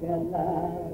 原来。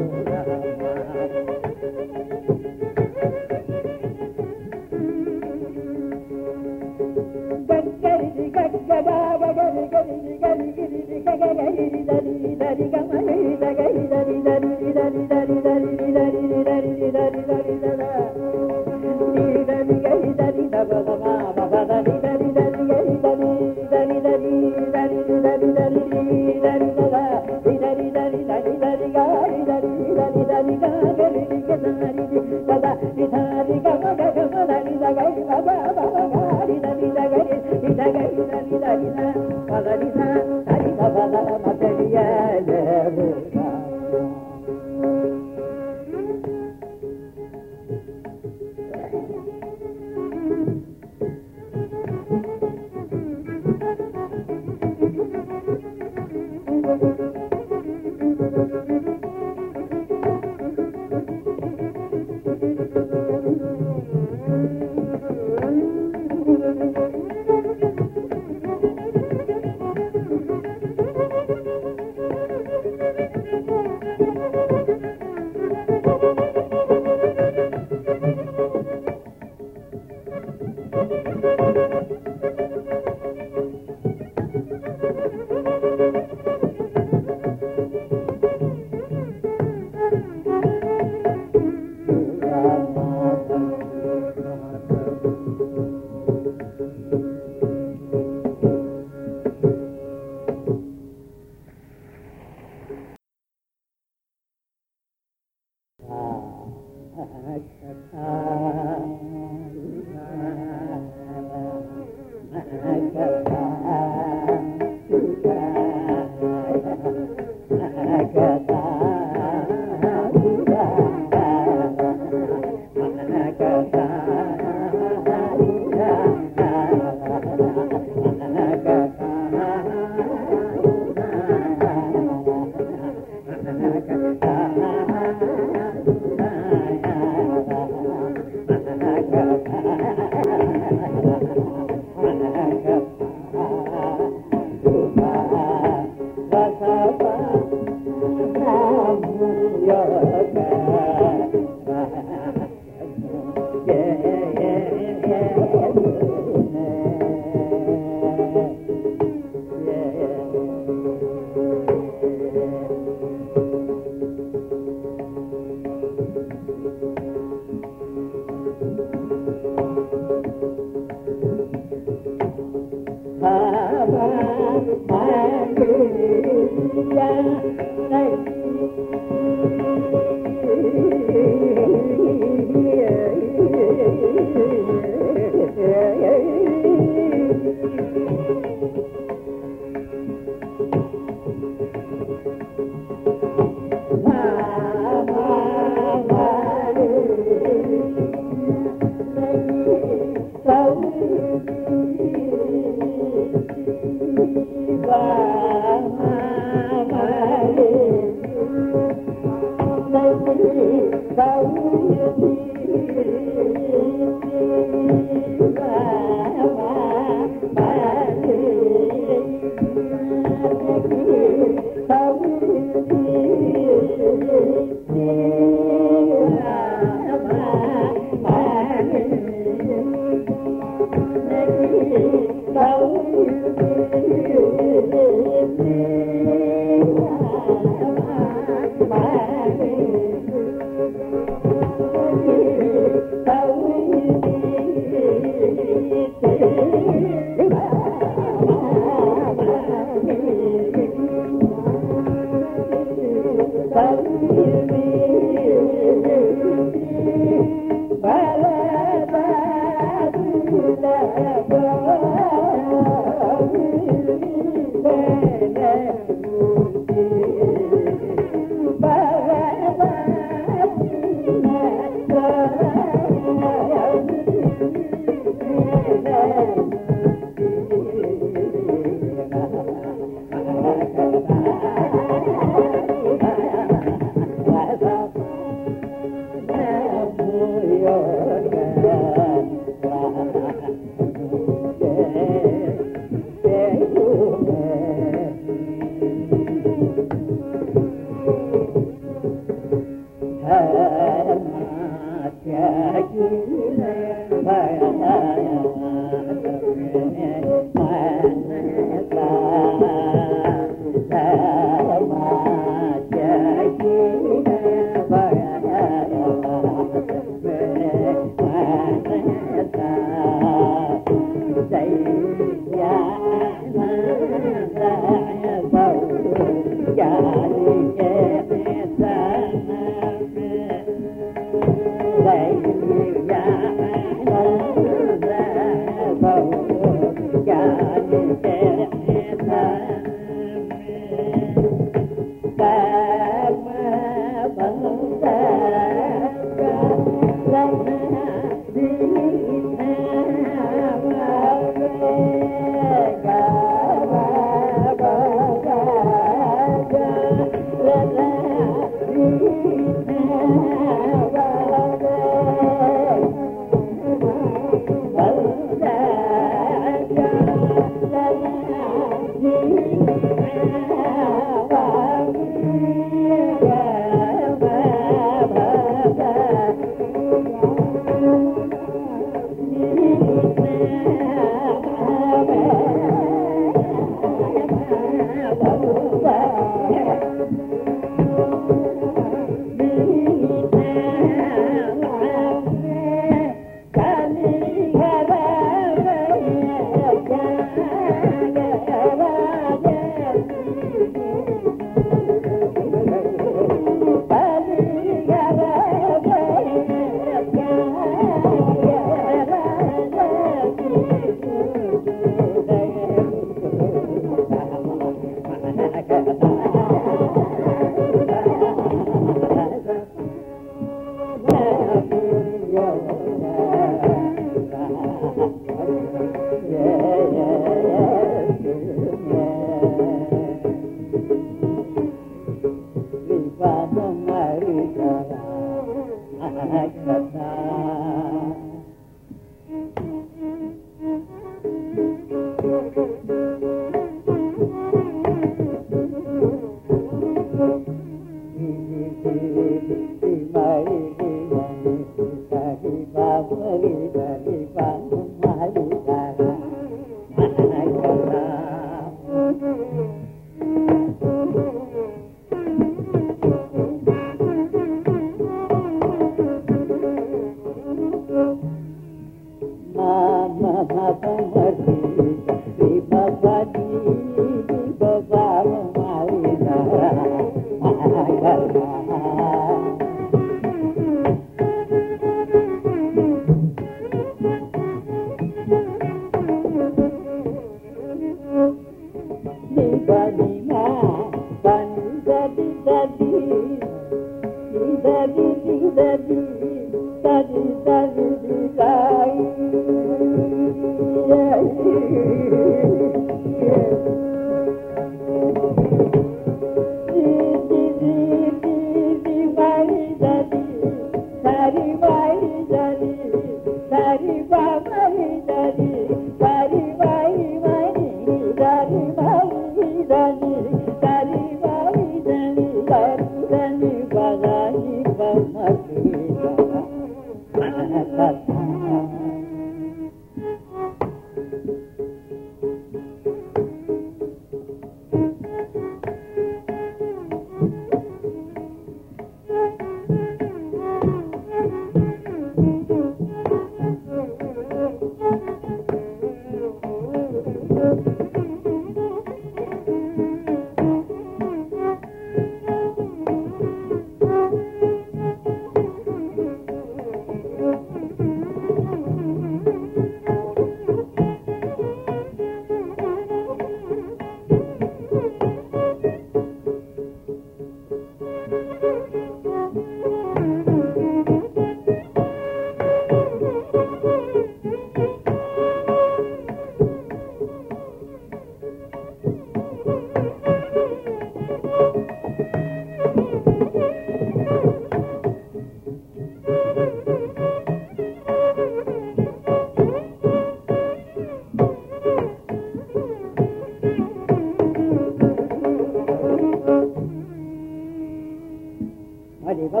శివ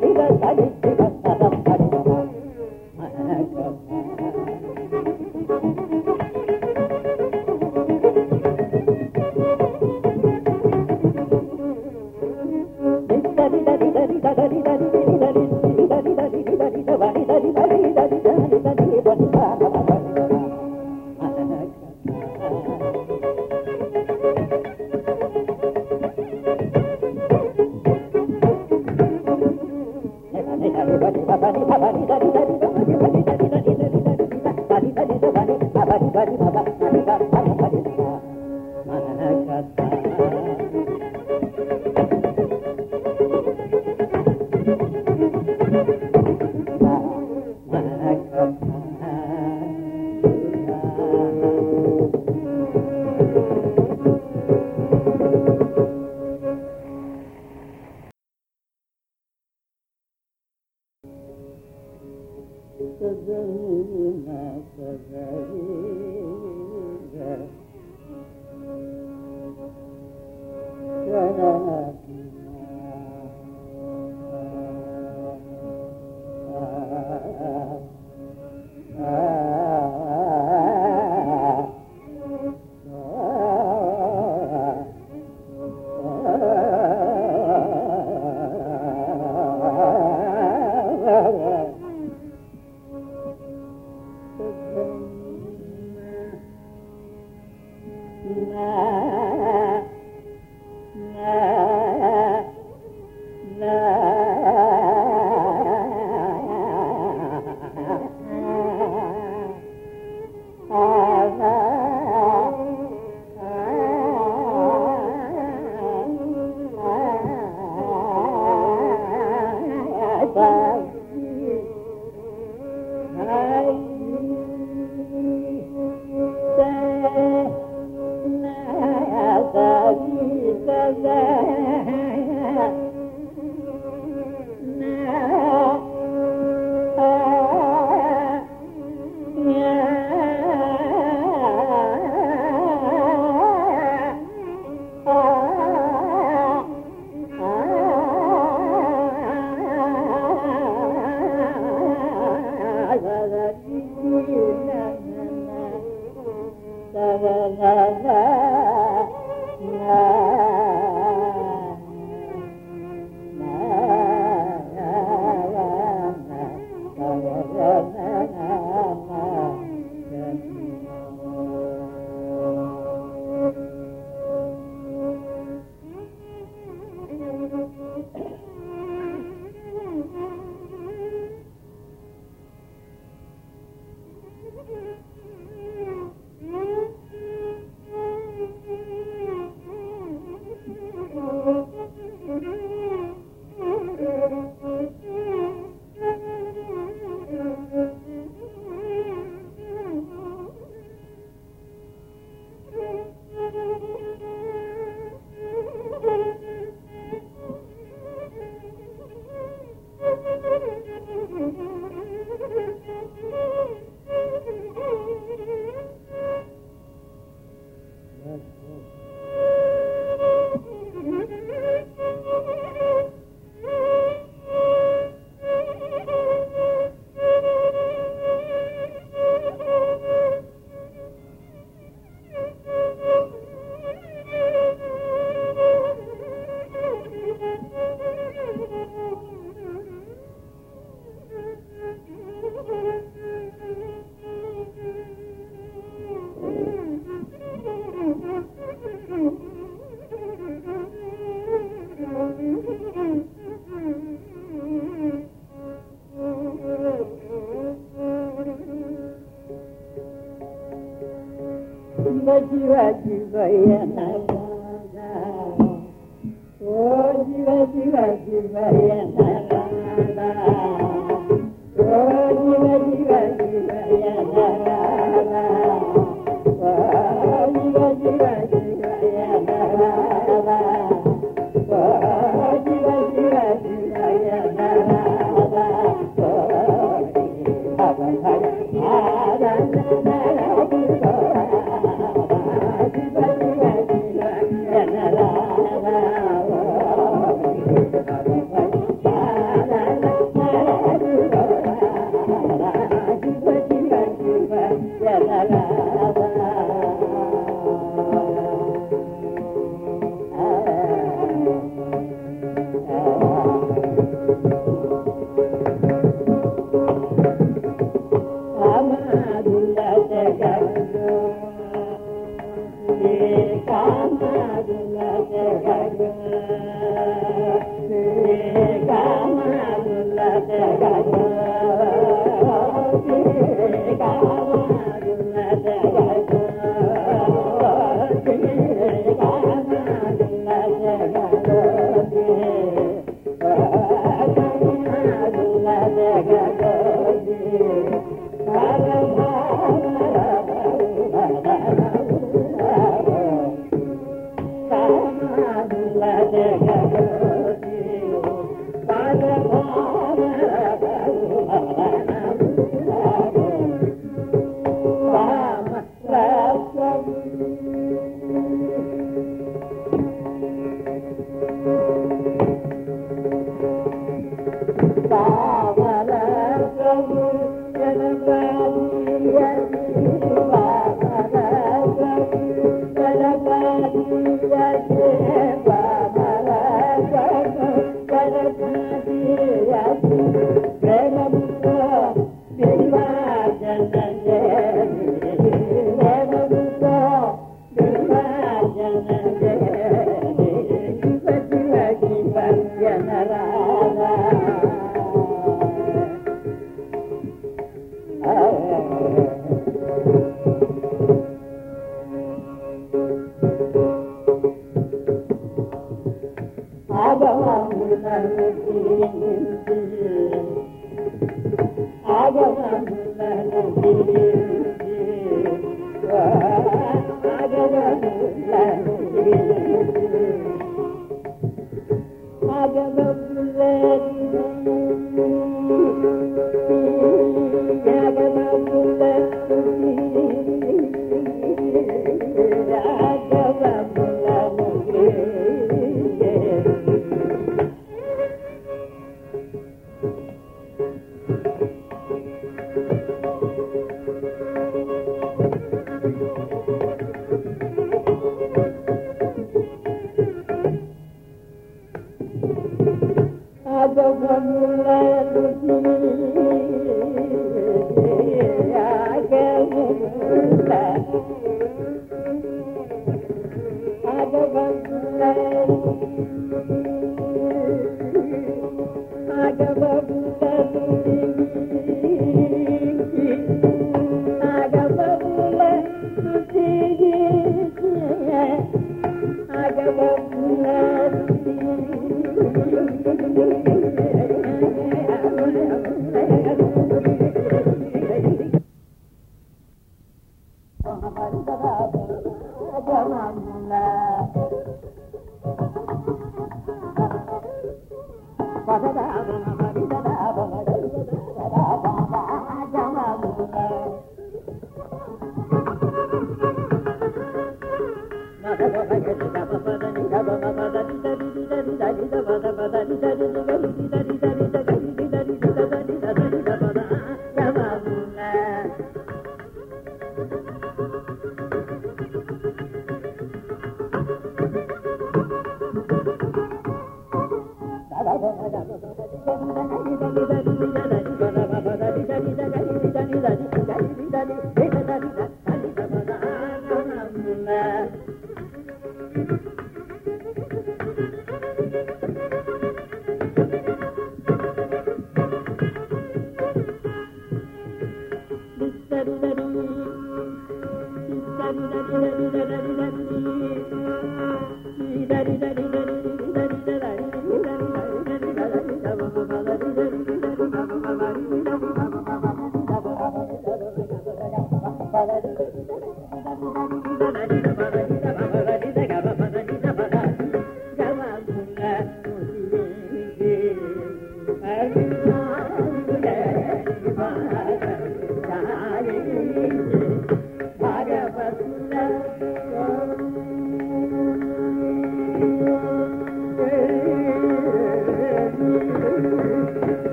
శివ ಶಿವ ಶಿವಯನ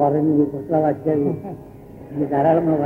भाषेने मी घोसला वाजवावी मी दाराला म्हणून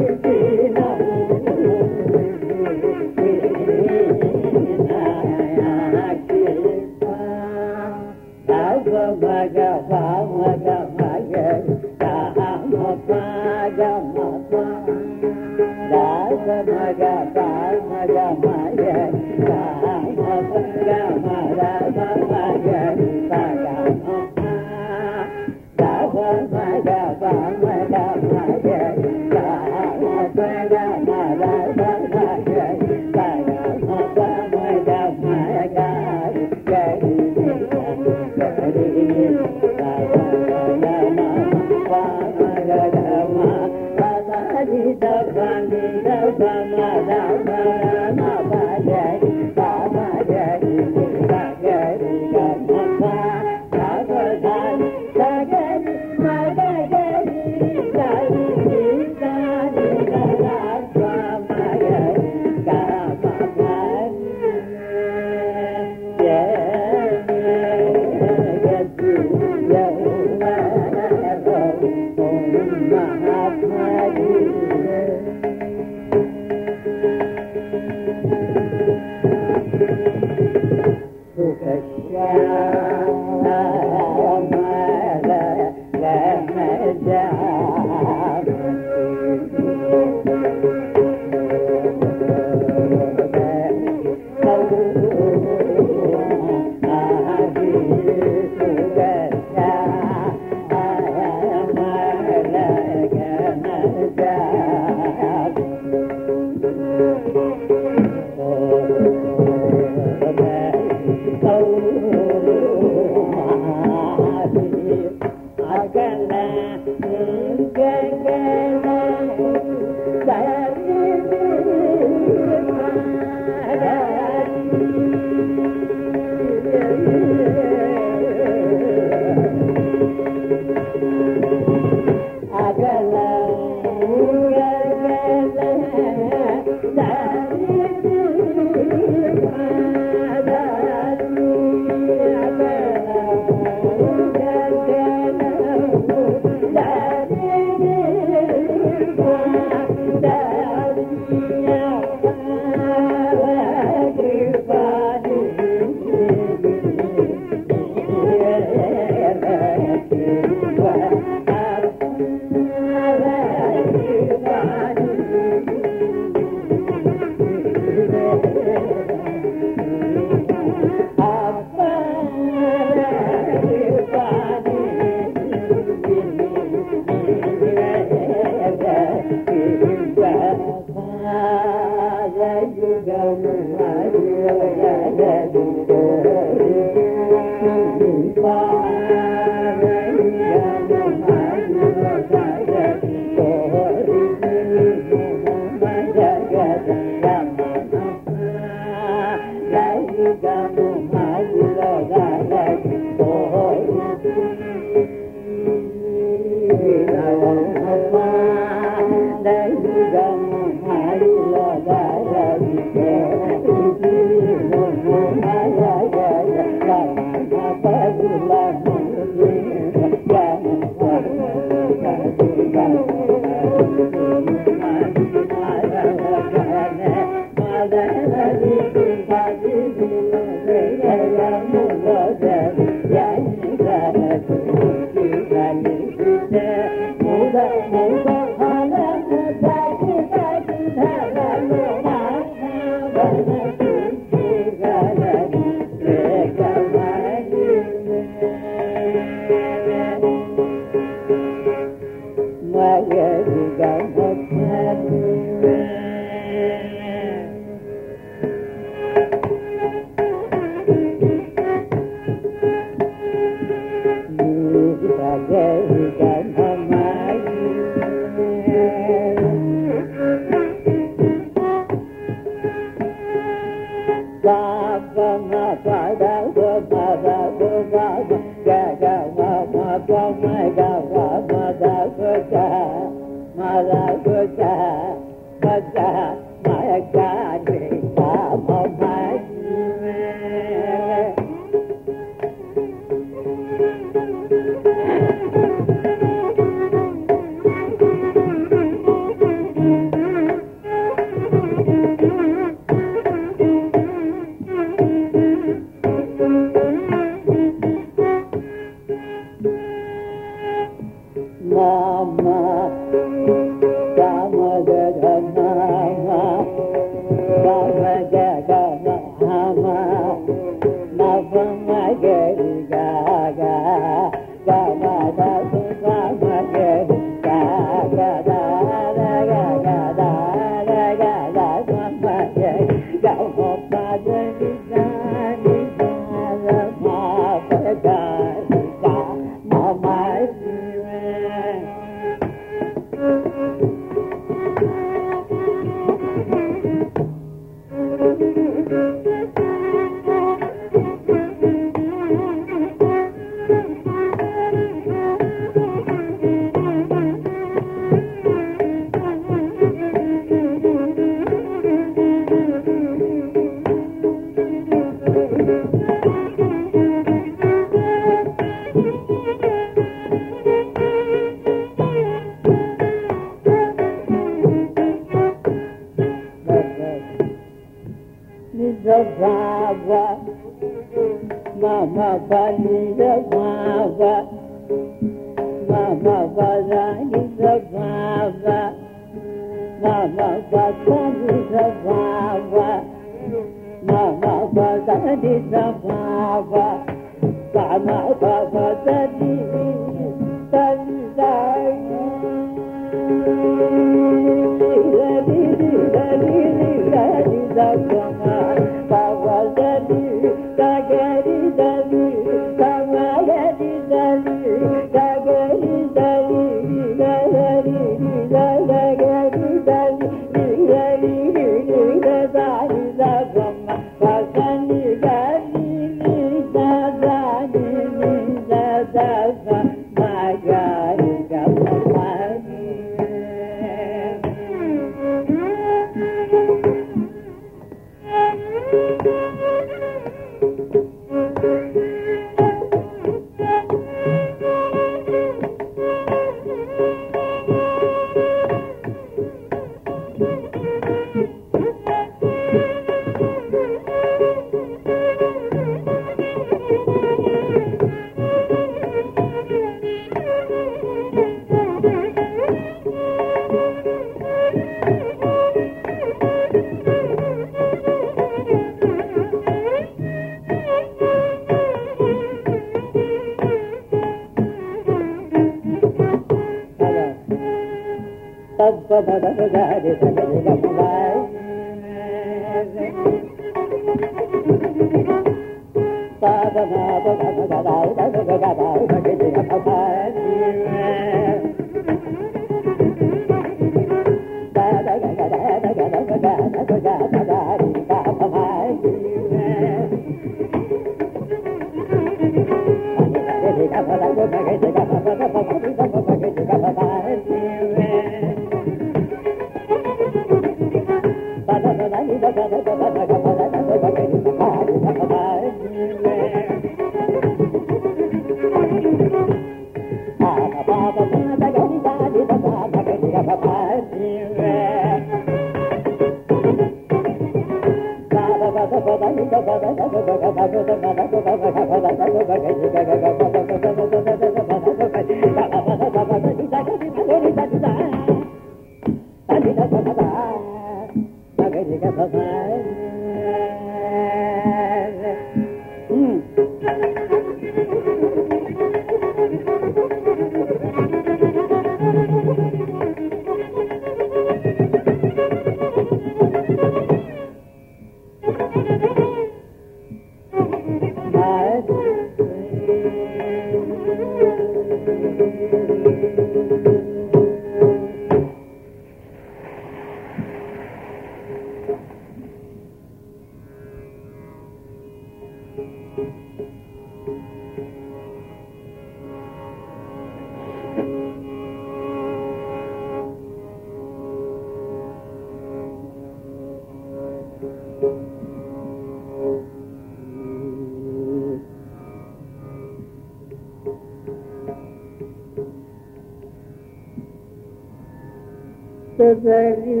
దదరి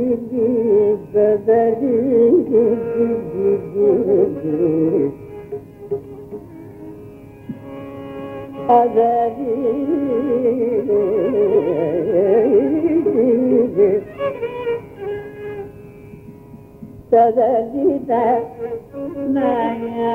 దదరి అదరి సదరిత నయా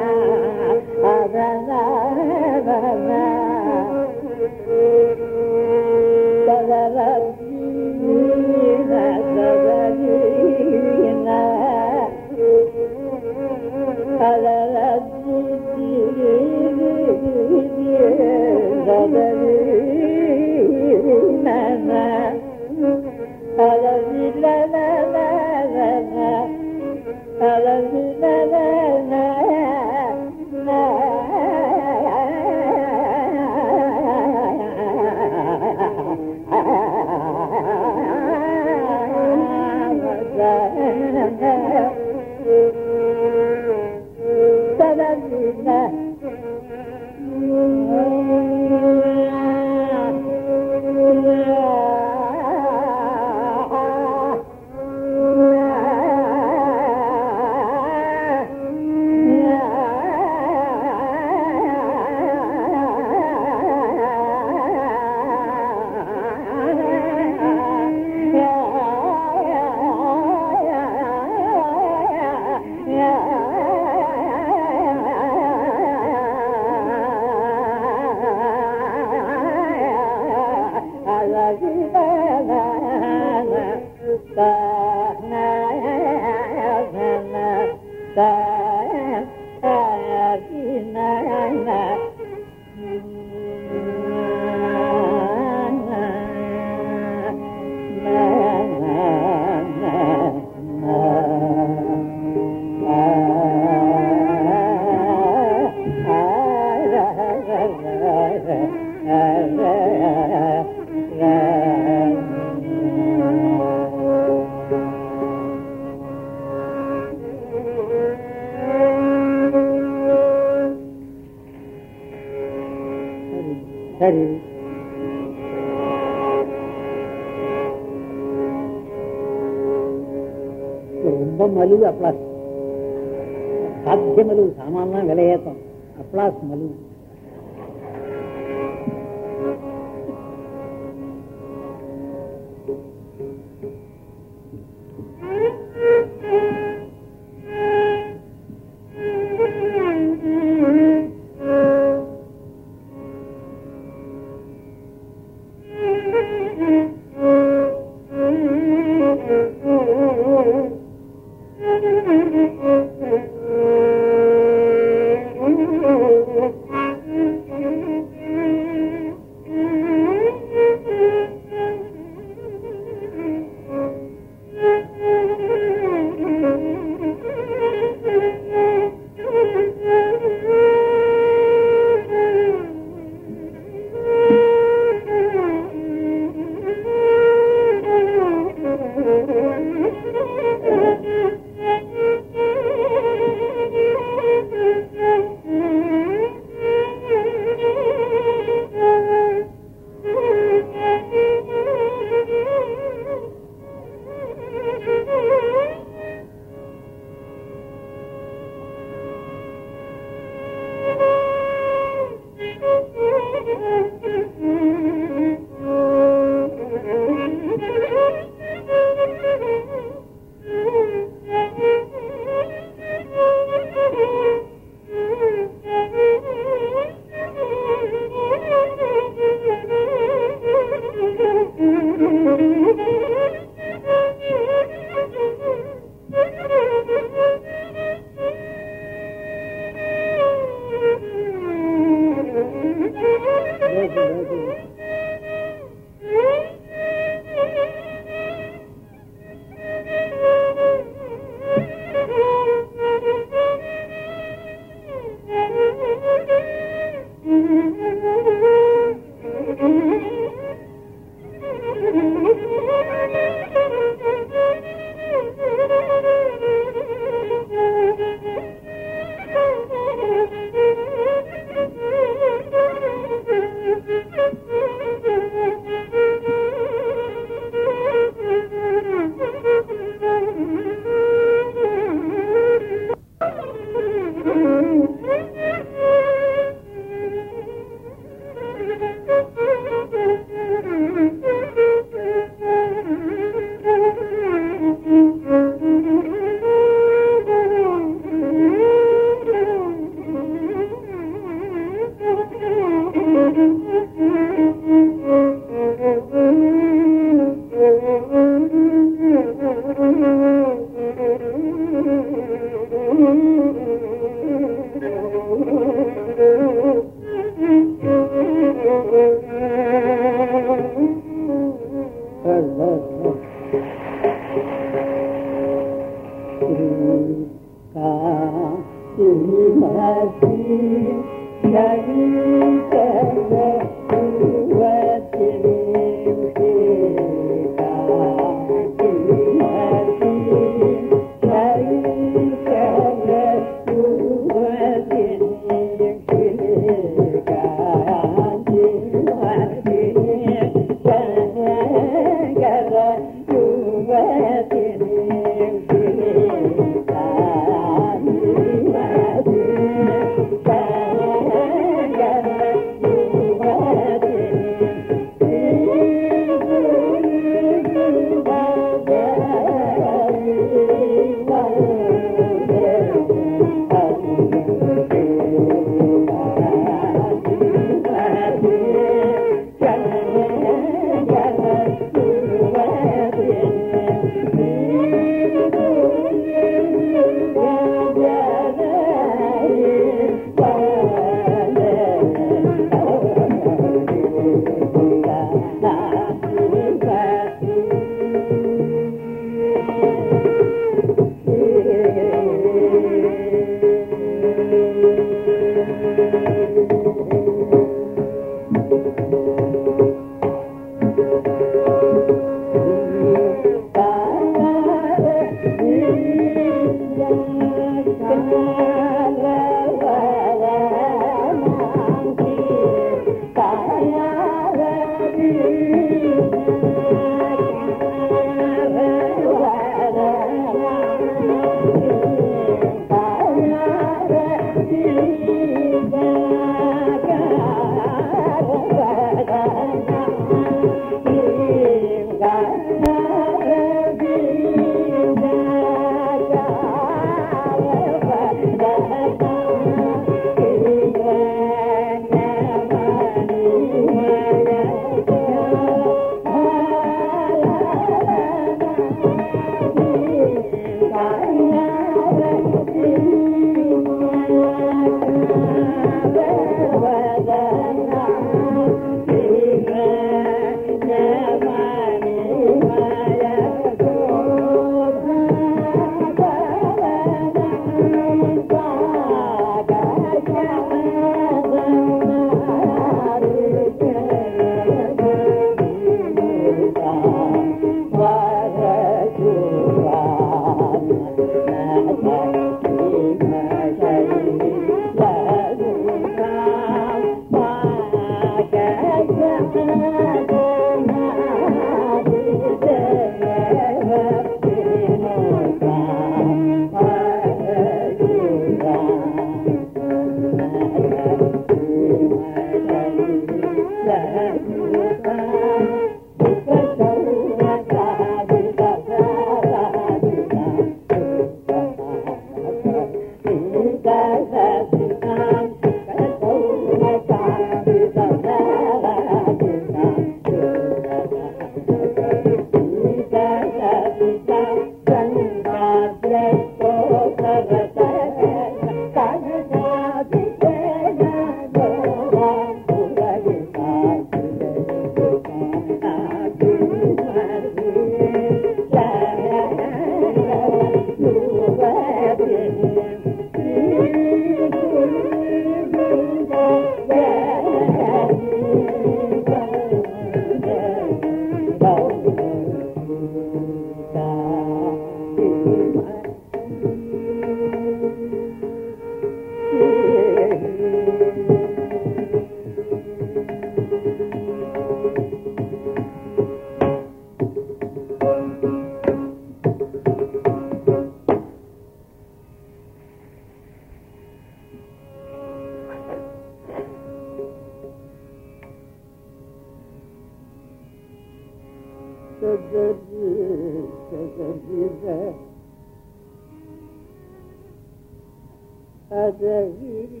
Adahir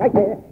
Okay.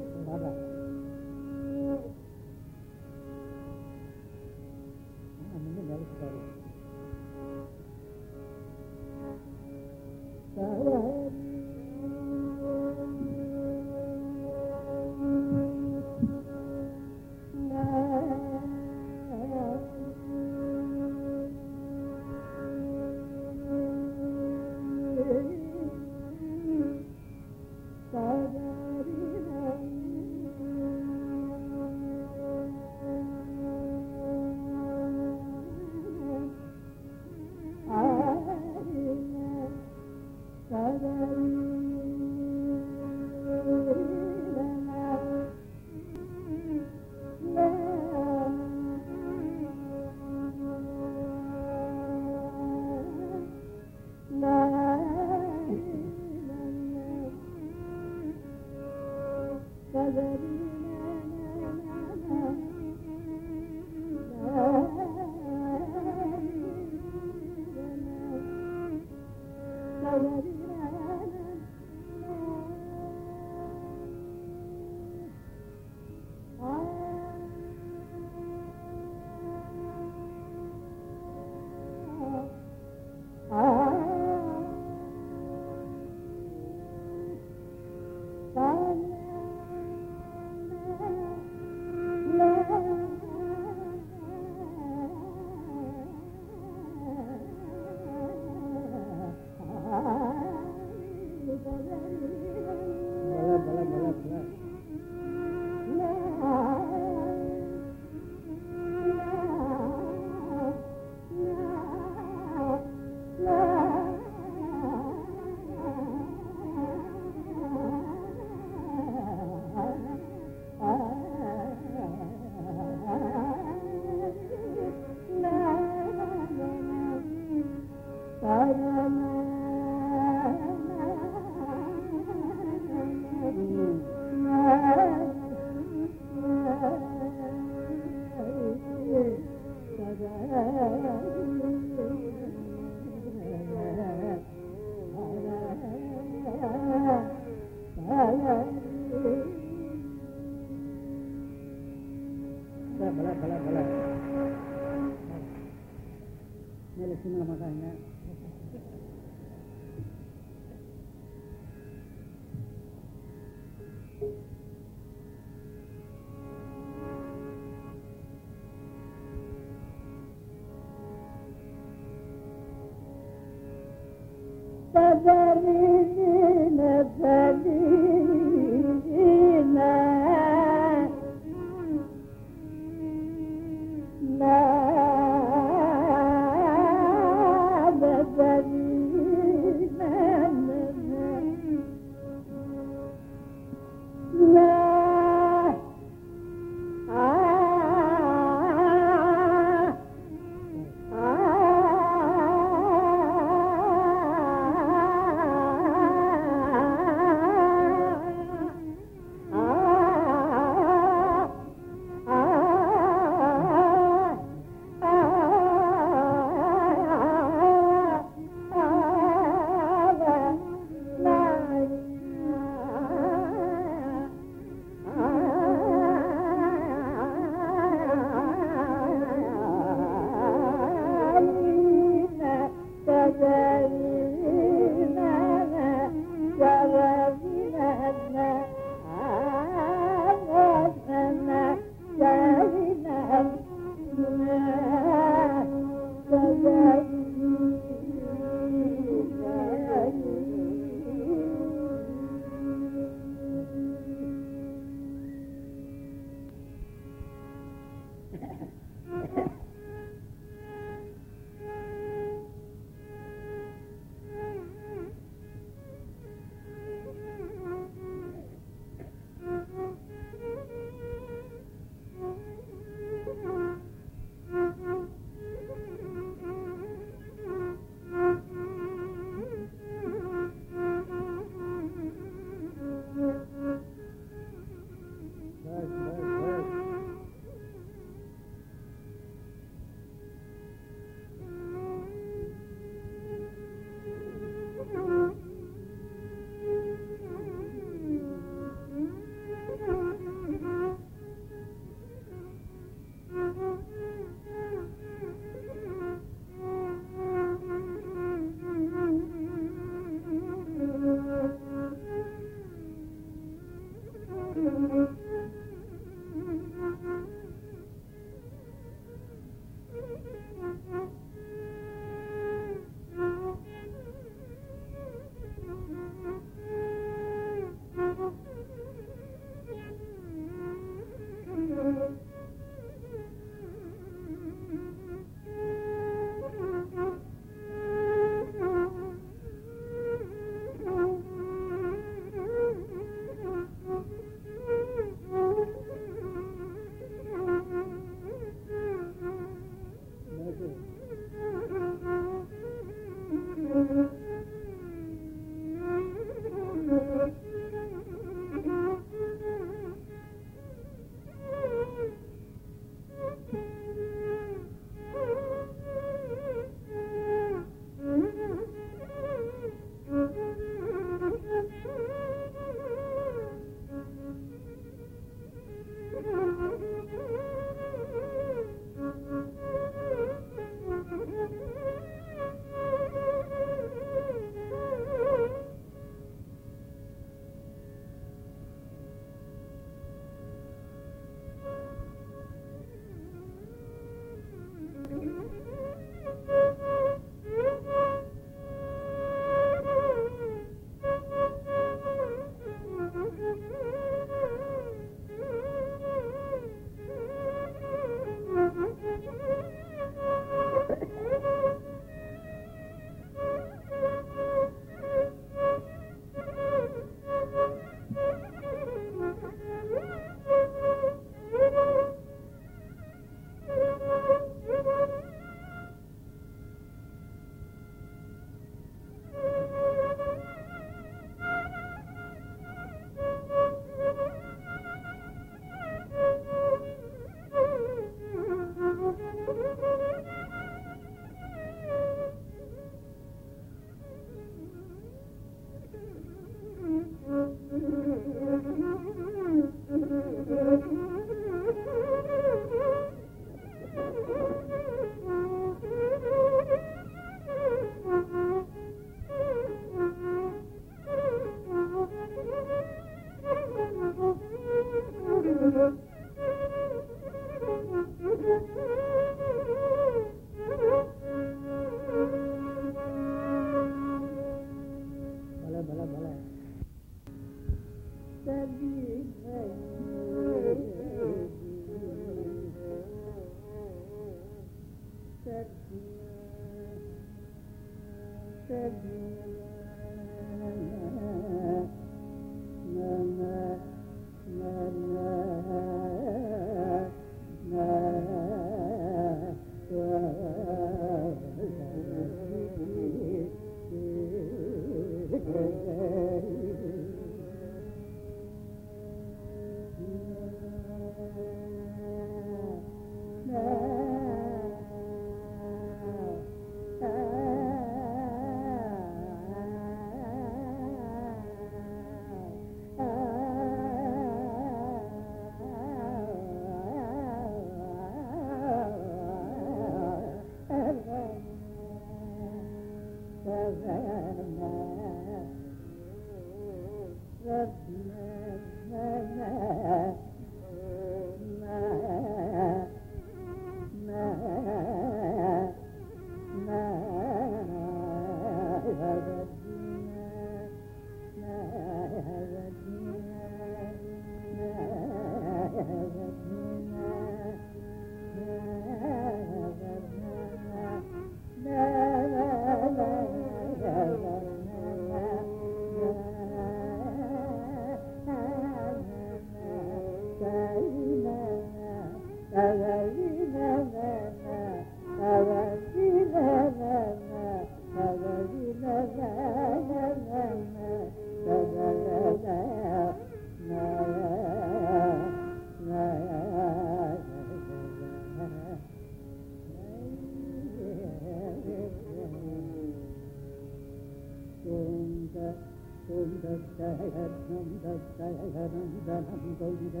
Jai Jai Jai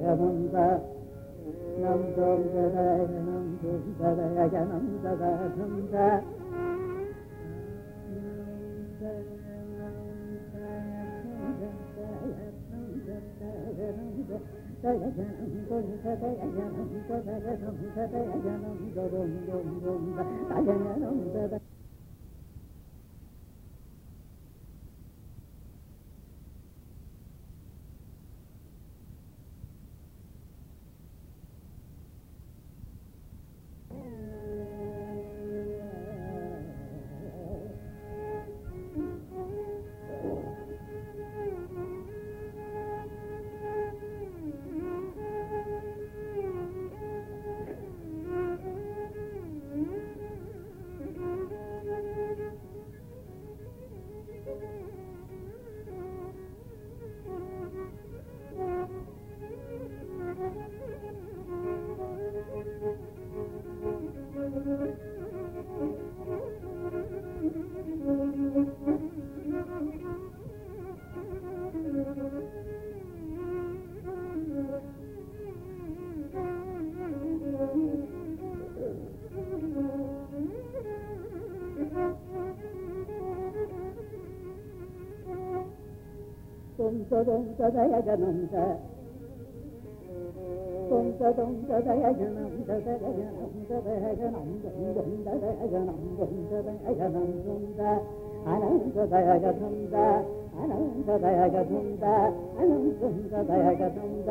ஜனந்த நம் தோம் ஜனம் தோம் ததய ஜனம் ததம் த ஜனம் ததய ஜனம் ததய ஜனம் దొంత దయగనంత దొంత దొంత దయగనం దయగనం దయగనం దొంత దయగనం దొంత దయగనం దొంత అనంత దయగనంద అనంత దయగనంద అనంత దయగనంద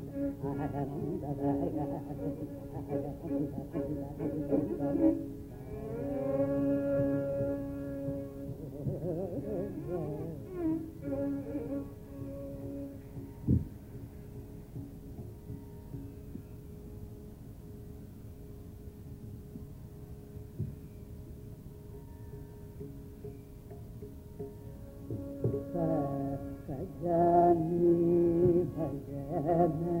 Yeah, man.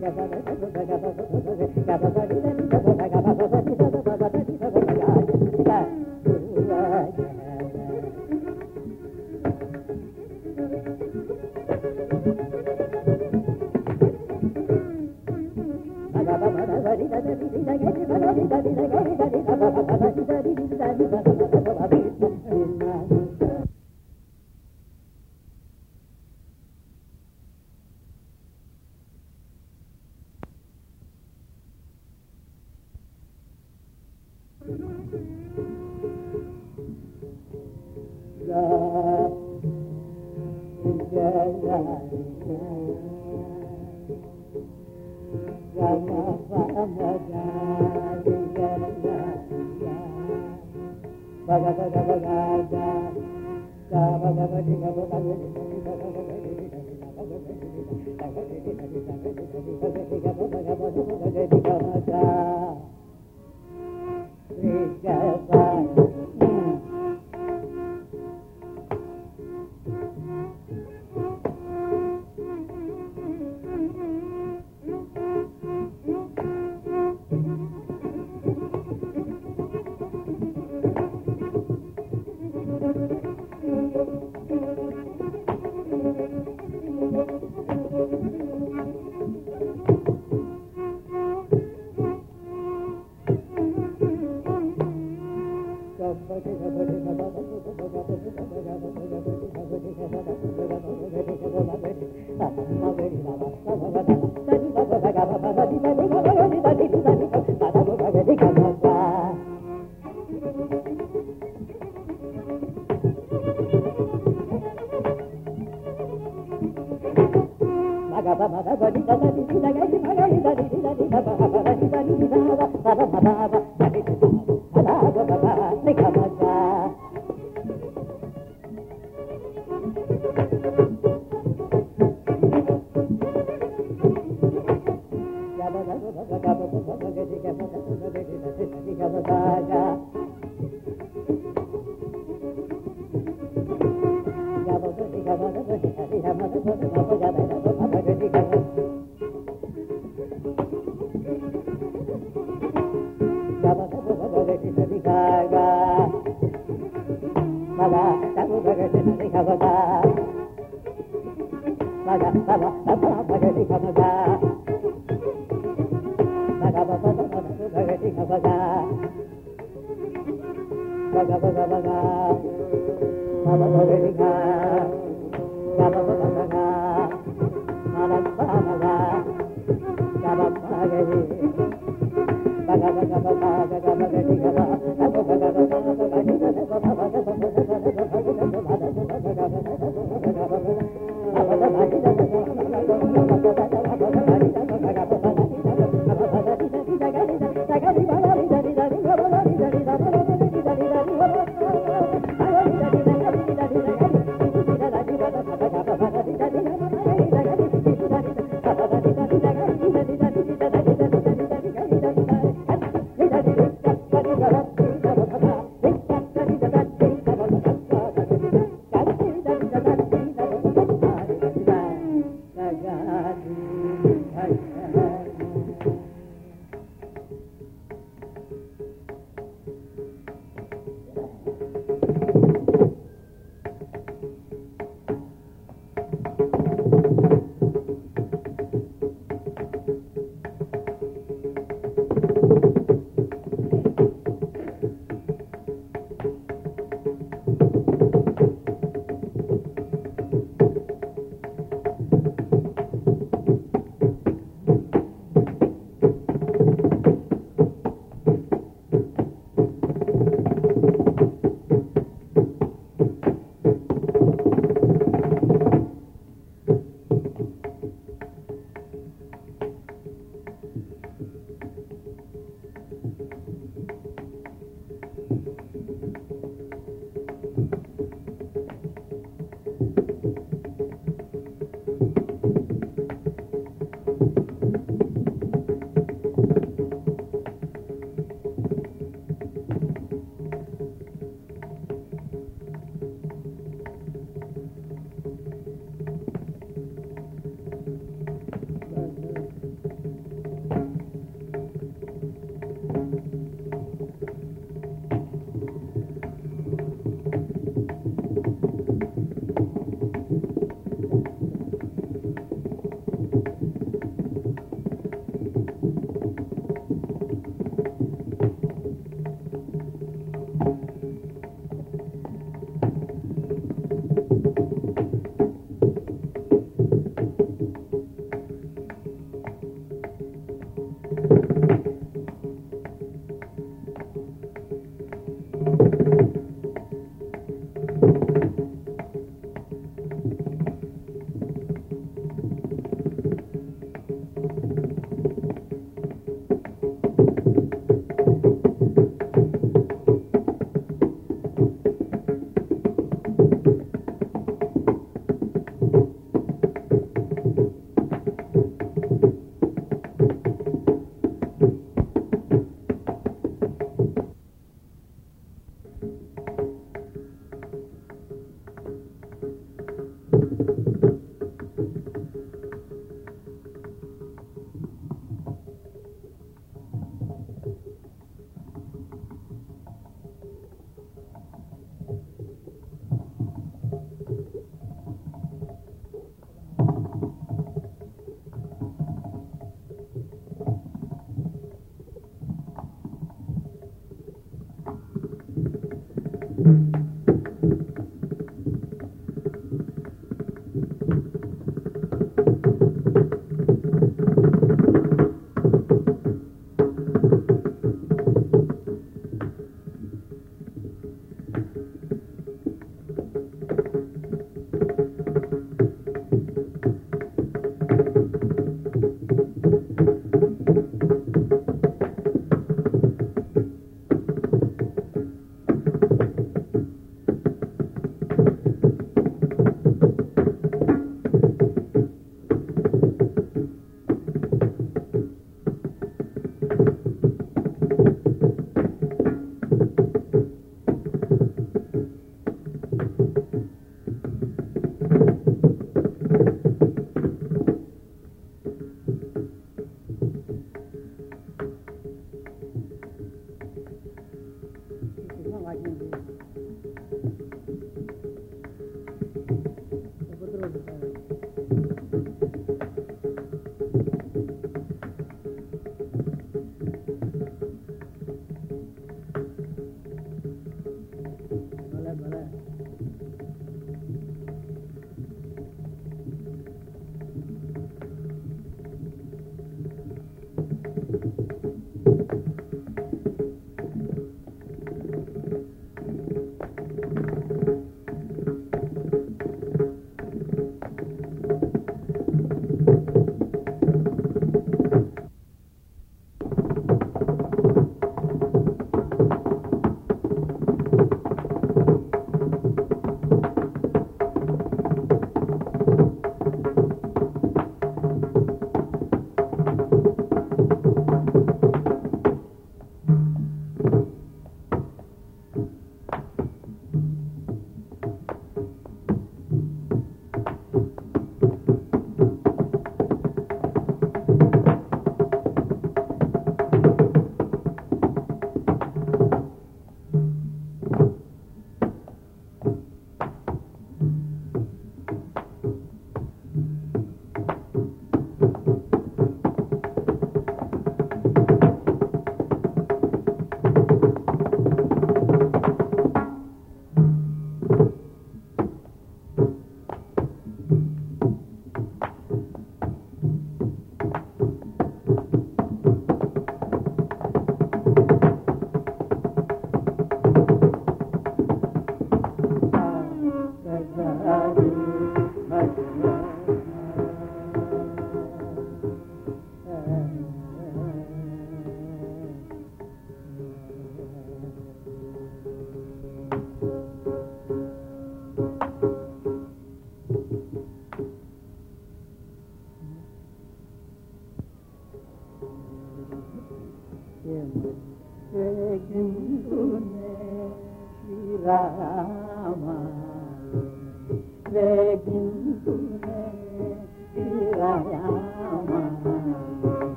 గబగబ గబగబ గబగబ గబగబ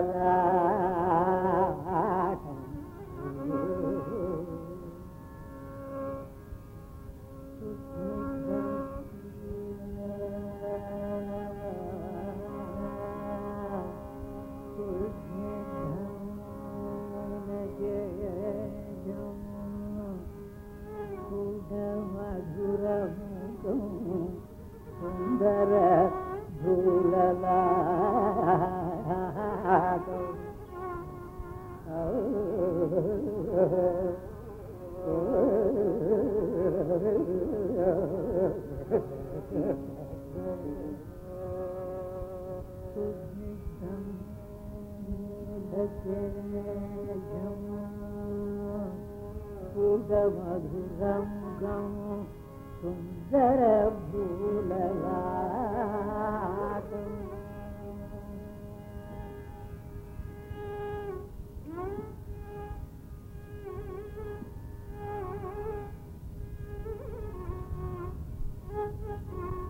ra మధురం గం సుందర భూలరాటం దీర్ఘాక్షం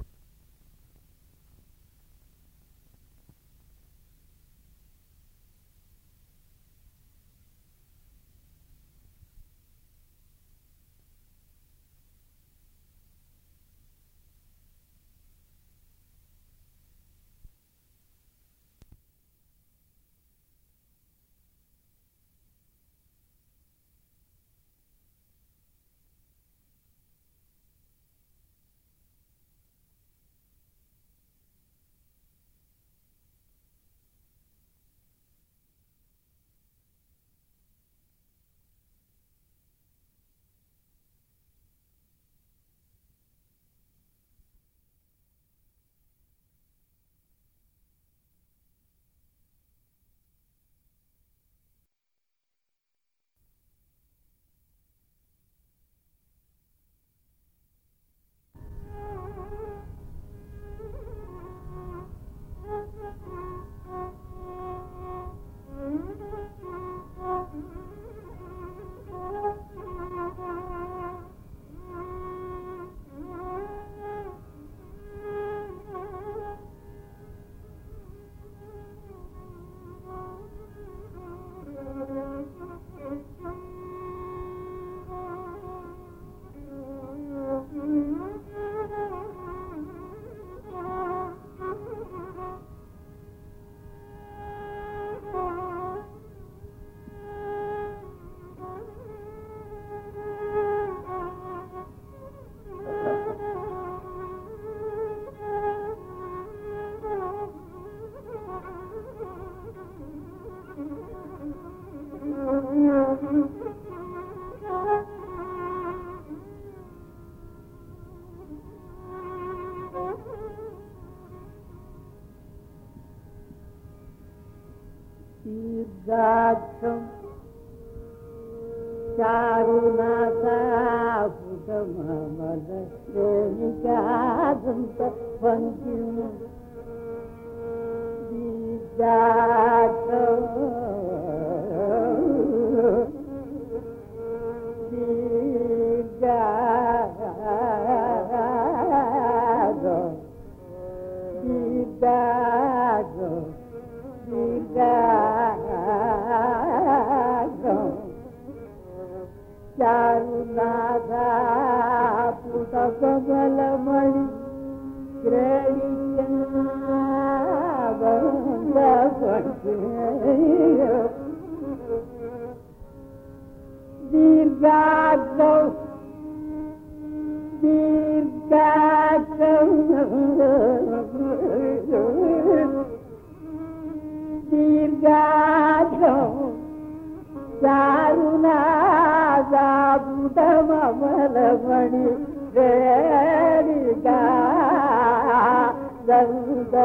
ಬಾ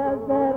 the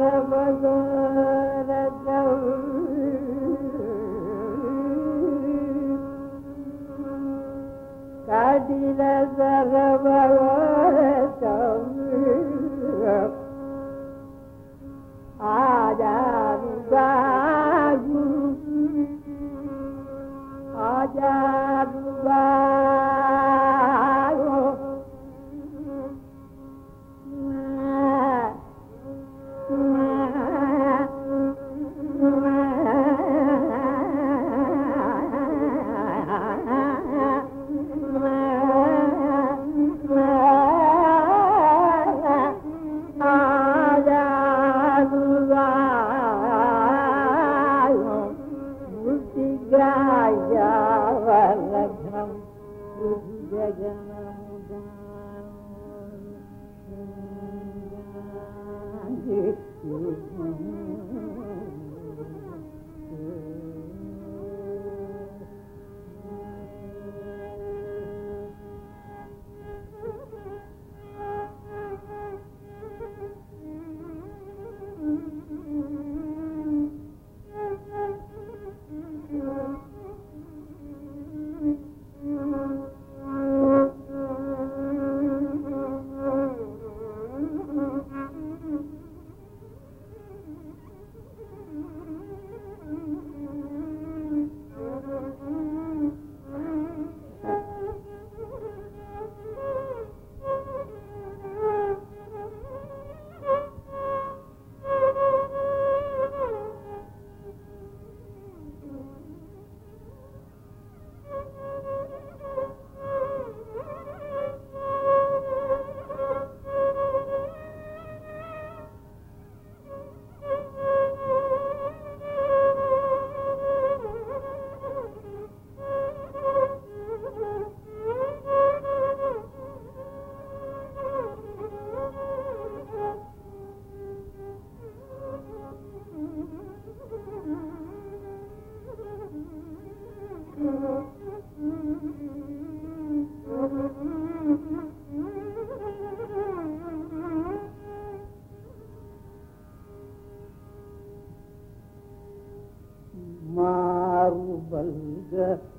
Yeah.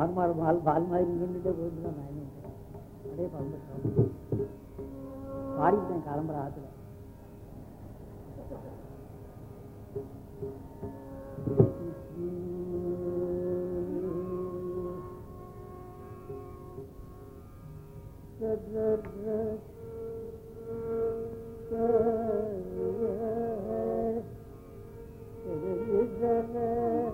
ஆன்மா பால் பால் மாதிரி நீண்டுட்டே போயிட்டு தான் நான் அப்படியே பறந்துட்டோம் பாடிக்கிட்டேன் கிளம்புற ஆத்துல. Yeah.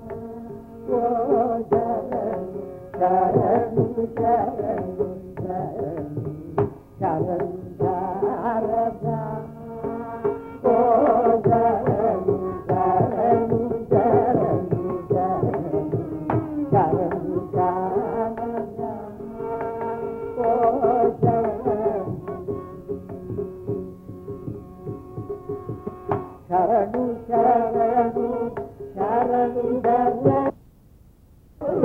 जर करण चरण चर शर ओ झरू करण चर चर ओ चर छण चरण चरण ज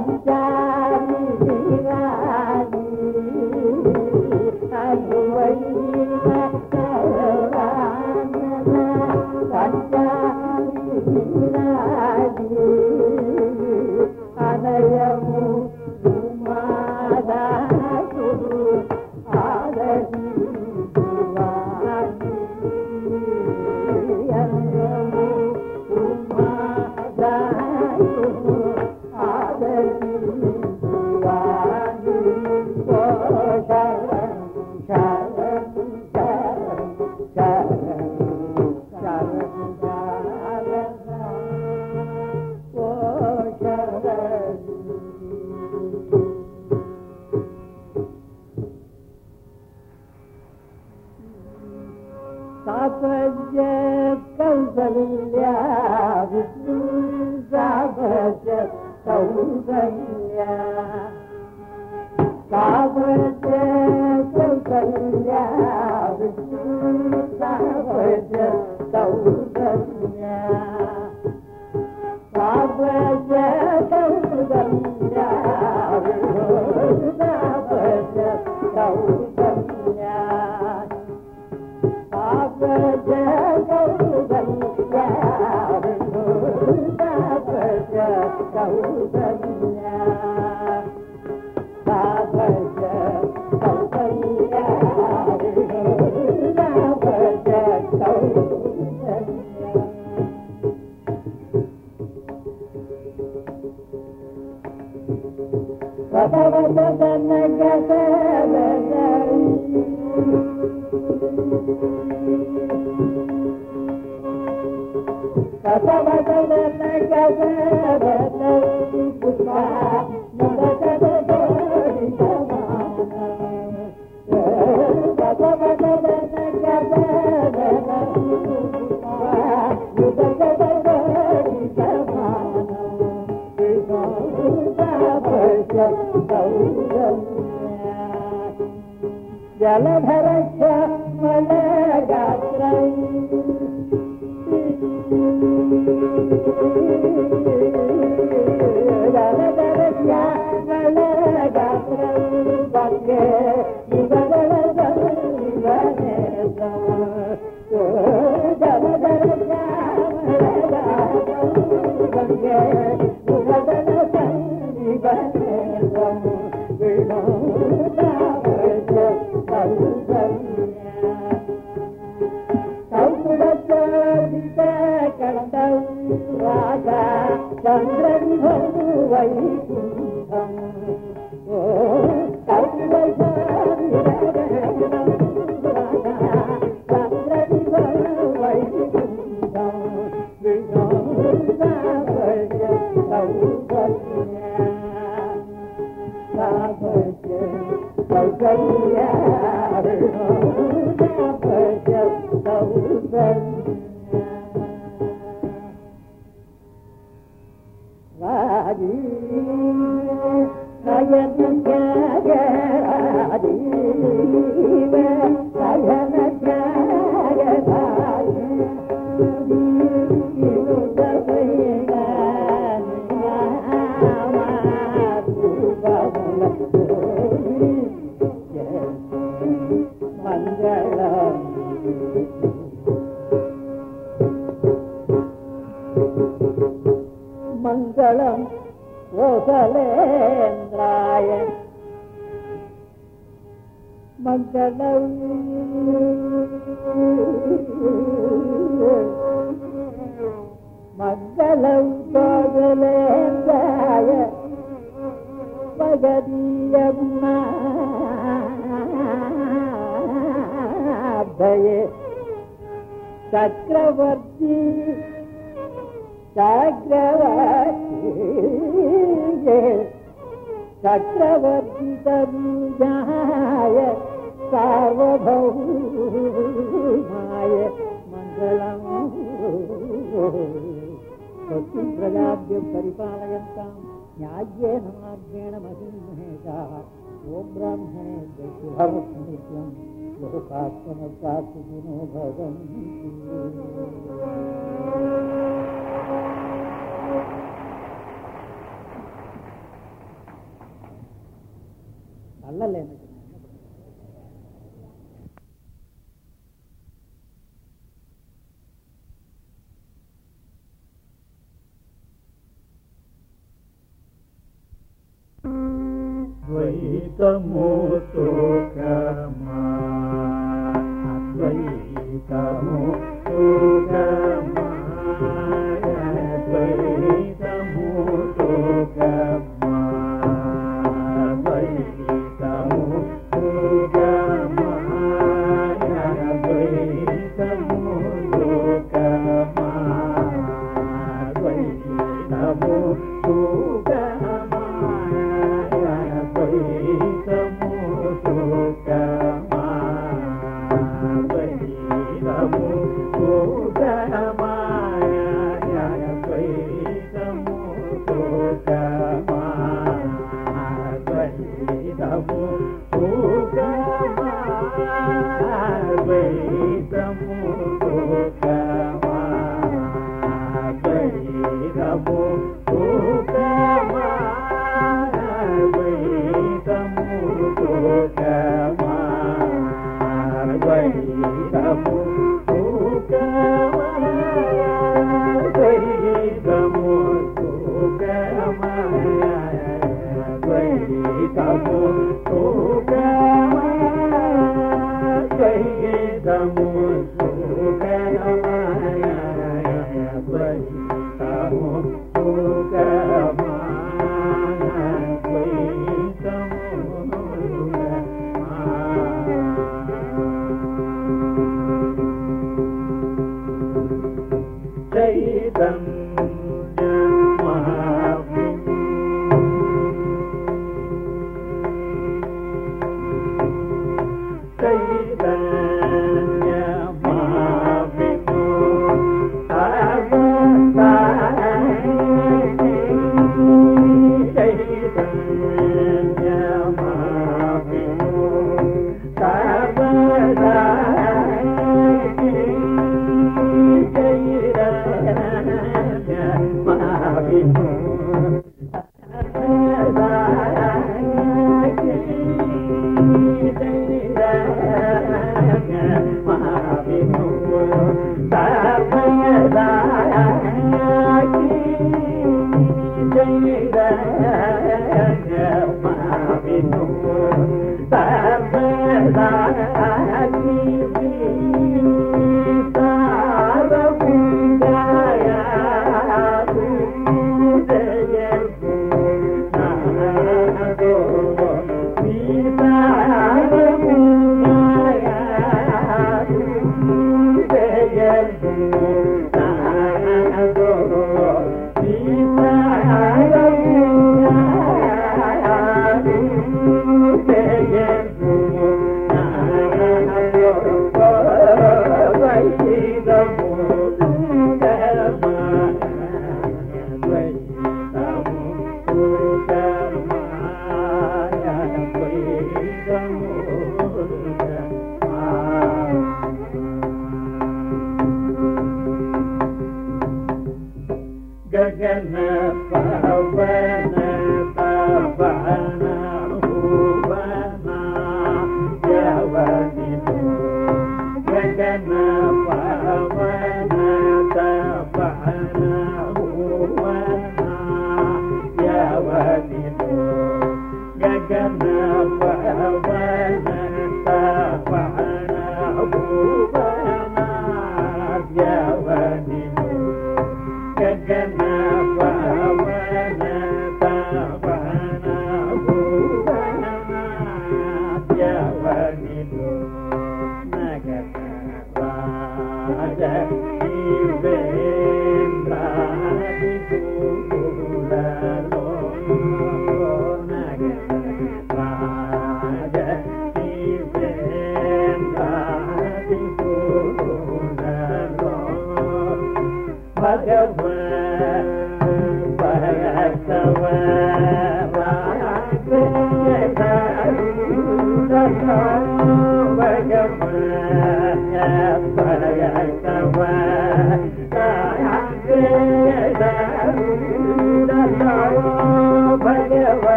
anh cha Kausalya ಕೌದ amor.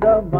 the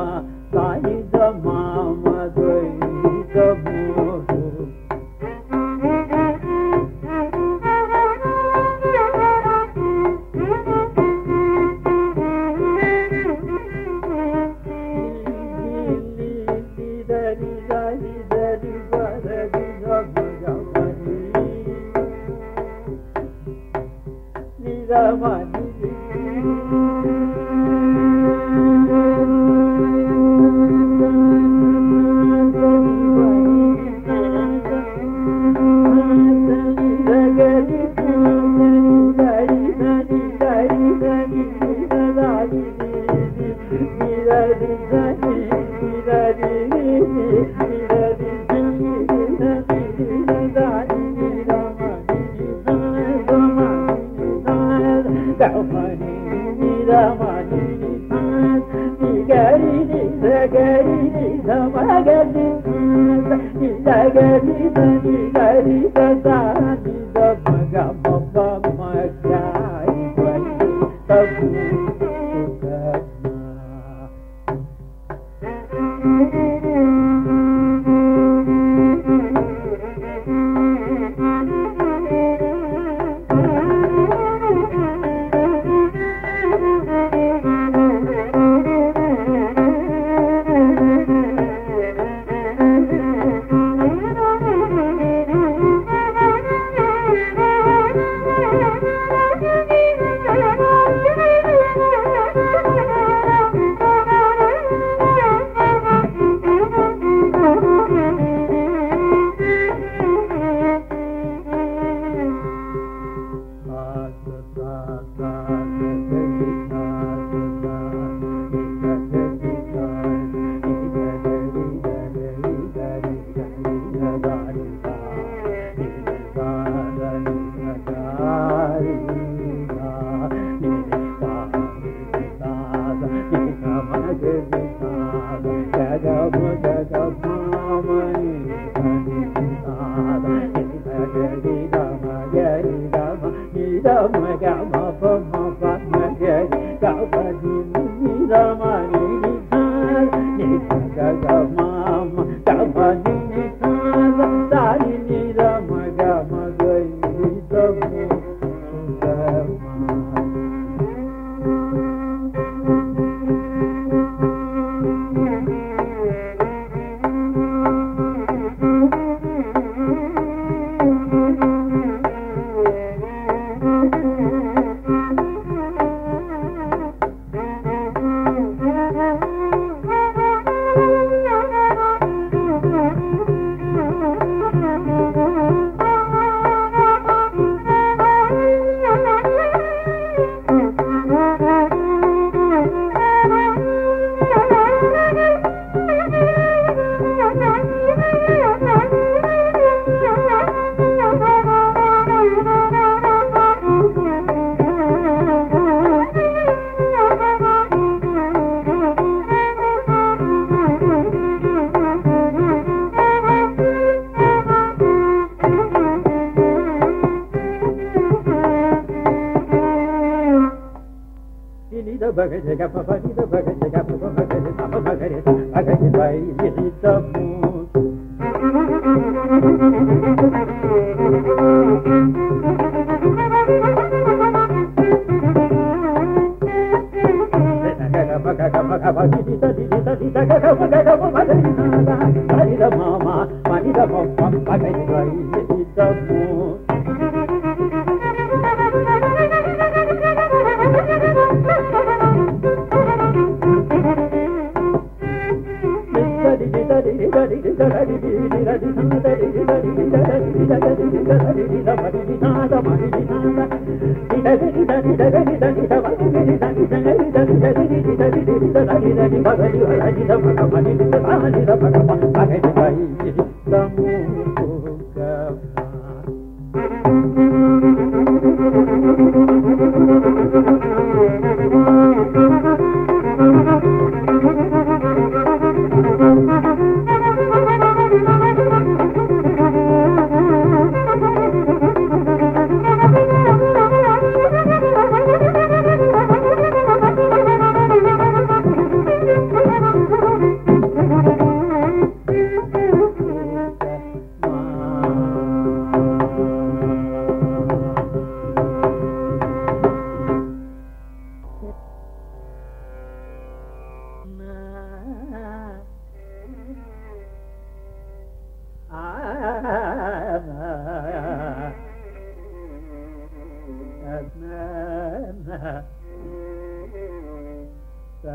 da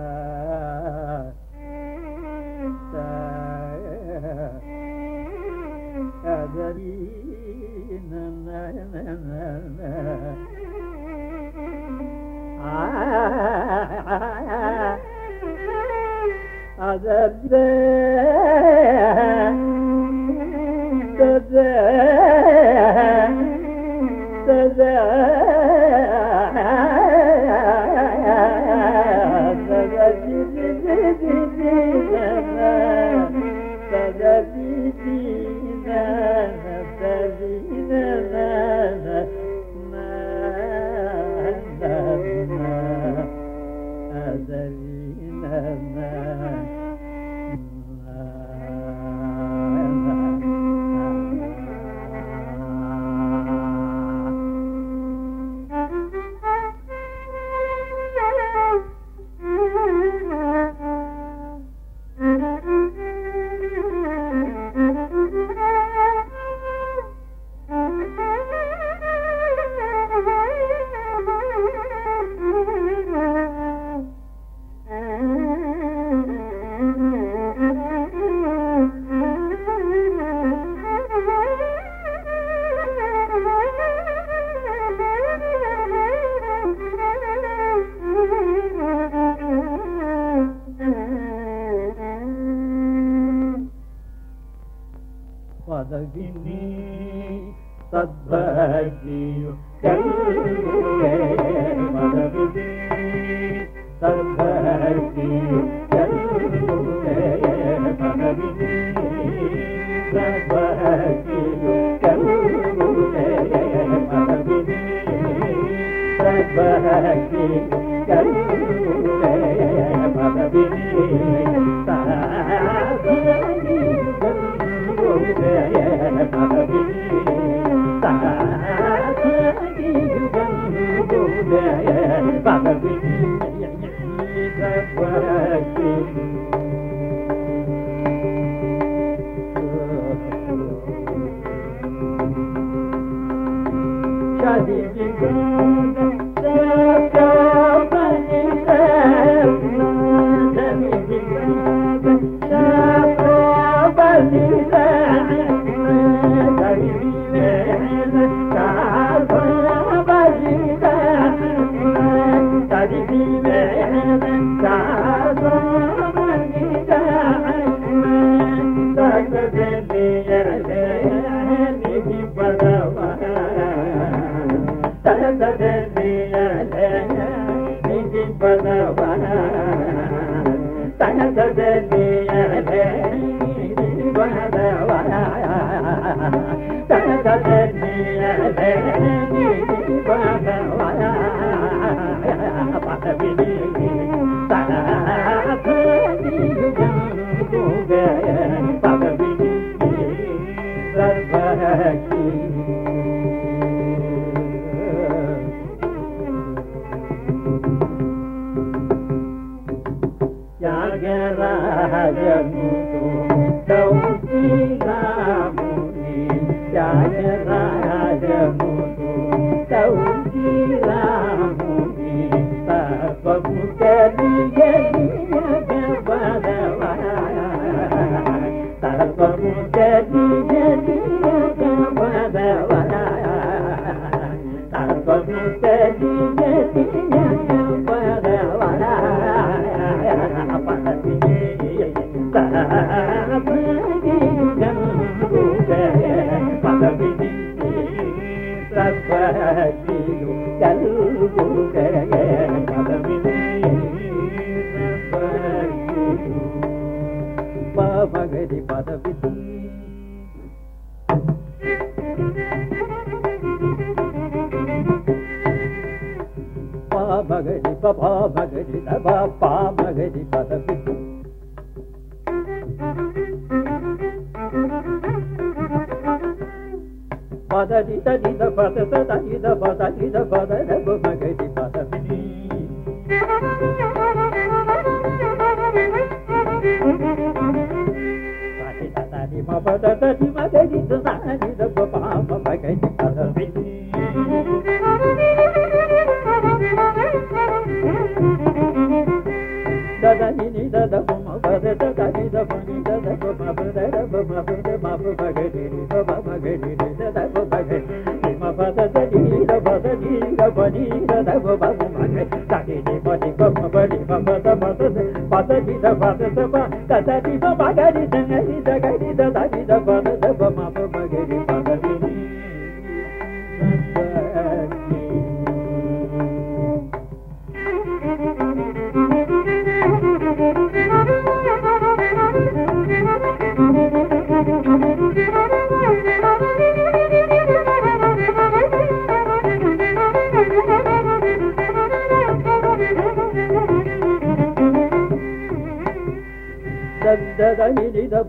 da da da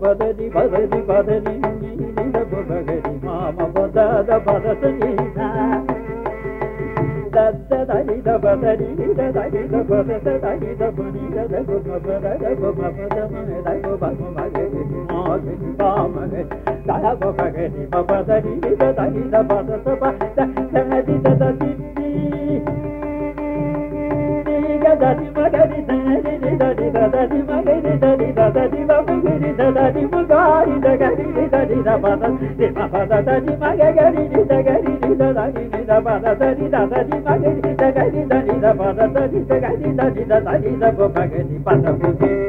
Badari Badari Badari బగరి మామ బదద బదరి దద్ద బదరి దరి బద బదరి దరి మగరి దరి దరి దది మగరి దరి దదది ముగారి దగరి దది దపద ది మపద దది మగరి దగరి దదది దపద దది దదది మగరి దగరి దది దపద దది దగరి దది దదది దపగరి పదపుగే